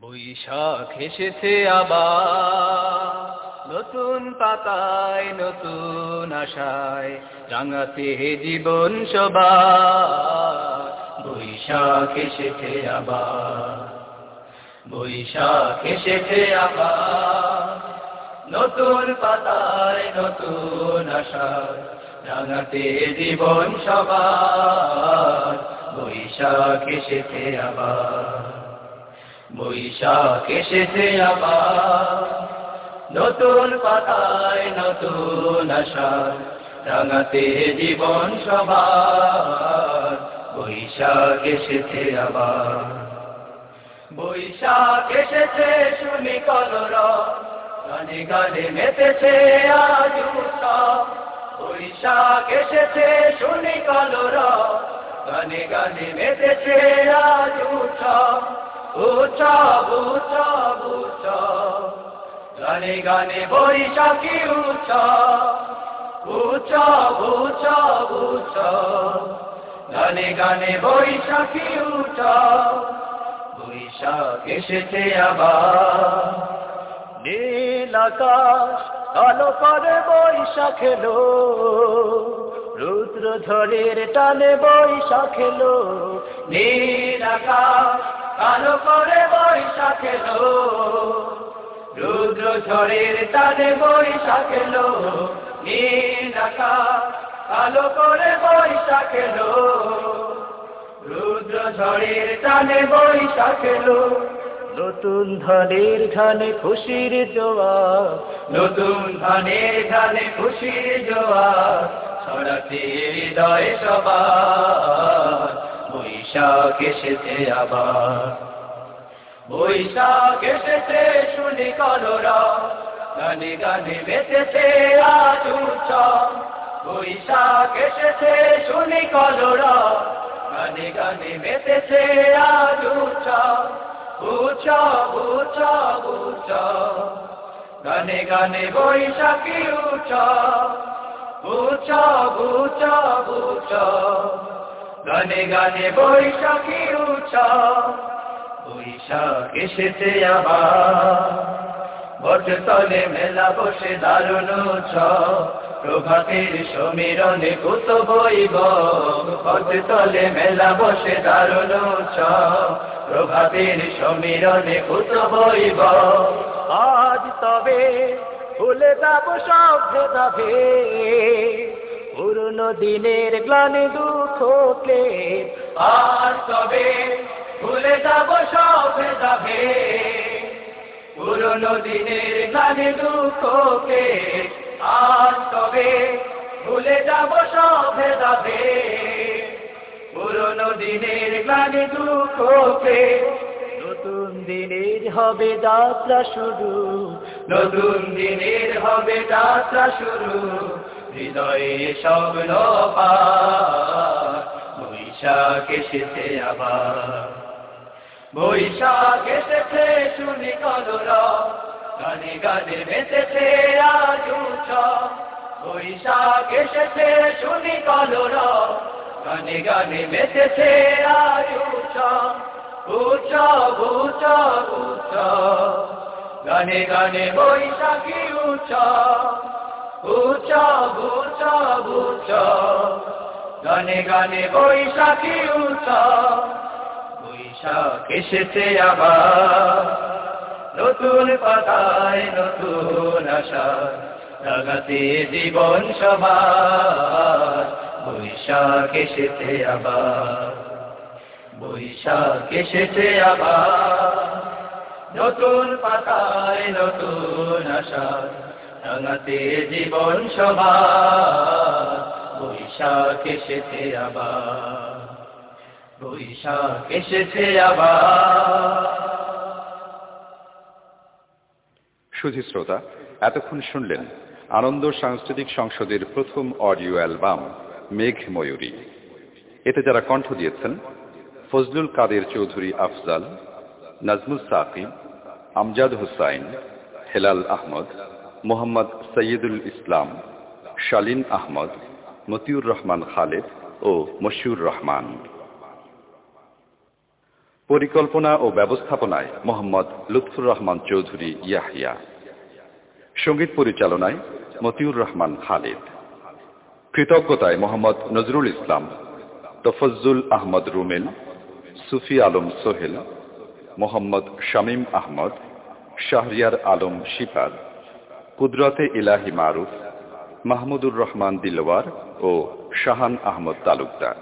বৈশাখ এসেছে আবার। নতুন পাতায়, নতুন আশায় রাঙাতে জীবন সবার। বৈশাখ এসেছে আবার। বৈশাখ এসেছে আবার। নতুন পাতায়, নতুন আশায় রাঙাতে জীবন সবার। বৈশাখ এসেছে আবার। বৈশাখ এসেছে আবার। নতুন পাতায় নতুন আশায় রাঙাতে জীবন সবার। বৈশাখ এসেছে আবার। বৈশাখ এসেছে শুনি কলর গানে গানে মেতেছে আজ বৈশাখ এসেছে শুনি কলর গানে গানে মেতেছে আজ উৎসব। উৎসব উৎসব উৎসব গানে গানে বৈশাখী উৎসব। উৎসব উৎসব উৎসব গানে গানে বৈশাখী উৎসব। বৈশাখ এসেছে আবার। নীল আকাশ, কালো করে বৈশাখ এলো। রুদ্র ঝড়ের টানে বৈশাখ এলো। নীল আকাশ কালো করে বৈশাখ এলো রুদ্র ঝড়ের টানে বৈশাখ এলো নীল কালো করে বৈশাখ এলো রুদ্র ঝড়ের টানে বৈশাখ এলো নতুন ধানের ধানে খুশির জোয়া নতুন ধানের ধানে খুশির জোয়া ছড়াতে হৃদয় সবার। বৈশাখ এসেছে আবার। বৈশাখ এসেছে, শুনি কলরা। গানে গানে বেঁচেছে আজ উৎসব। বৈশাখ এসেছে, শুনি কলরা। গানে গানে বেঁচেছে আজ উৎসব উৎসব উৎসব। গানে গানে বৈশাখী উৎসব। উৎসব উৎসব উৎসব। গানে গানে বৈশাখী উৎসব। বৈশাখ এসেছে আবার। বটতলে মেলা বসে দারুণ উৎসব। প্রভাতের সমীরণে কত বইব বটতলে মেলা বসে দারুণ উৎসব। প্রভাতের সমীরণে কত বইব আজ তবে ভুলে যাব সব ভেদাভে পুরনো দিনের গ্লানি দুঃখকে আজ তবে ভুলে যাব সব যাবে। পুরনো দিনের গ্লানি দুঃখকে আর তবে ভুলে যাব সব যাবে। পুরনো দিনের গ্লানি দুঃখকে নতুন দিনের হবে যাত্রা শুরু। নতুন দিনের হবে যাত্রা শুরু। হৃদয়ে স্বপ্ন বৈশাখ এসেছে আবার। বৈশাখ এসেছে শুনি কলরা, গানে গানে বেঁচেছে আজ বৈশাখ এসেছে শুনি কলরা, গানে গানে বেঁচেছে আজ উৎসব উৎসব উৎসব। গানে গানে বৈশাখী উৎসব। গানে গানে বৈশাখী উৎসব বৈশাখ এসেছে আবার। নতুন পাতায় নতুন আশা। জাগাতে জীবন সবার। বৈশাখ এসেছে আবার। বৈশাখ এসেছে আবার। নতুন পাতায় নতুন আশা। রাঙাতে জীবন সবার, বৈশাখ এসেছে আবার, বৈশাখ এসেছে আবার। সুধী শ্রোতা, এতক্ষণ শুনলেন আনন্দ সাংস্কৃতিক সংসদের প্রথম অডিও অ্যালবাম, মেঘ ময়ূরী। এতে যারা কণ্ঠ দিয়েছেন, ফজলুল কাদের চৌধুরী আফজাল নাজমুল সাকিব আমজাদ হুসাইন, হেলাল আহমদ মোহাম্মদ সৈয়দুল ইসলাম, শালিন আহমদ, মতিউর রহমান খালেদ ও মশিউর রহমান। পরিকল্পনা ও ব্যবস্থাপনায় মোহাম্মদ লুৎফুর রহমান চৌধুরী ইয়াহিয়া। সংগীত পরিচালনায় মতিউর রহমান খালেদ। কৃতজ্ঞতায় মোহাম্মদ নজরুল ইসলাম, তফজ্জুল আহমদ রুমেল, সুফি আলম সোহেল, মোহাম্মদ শামীম আহমদ, শাহরিয়ার আলম শিপার। কুদরতে ইলাহি মারুফ মাহমুদুর রহমান দিলওয়ার ও শাহান আহমদ তালুকদার।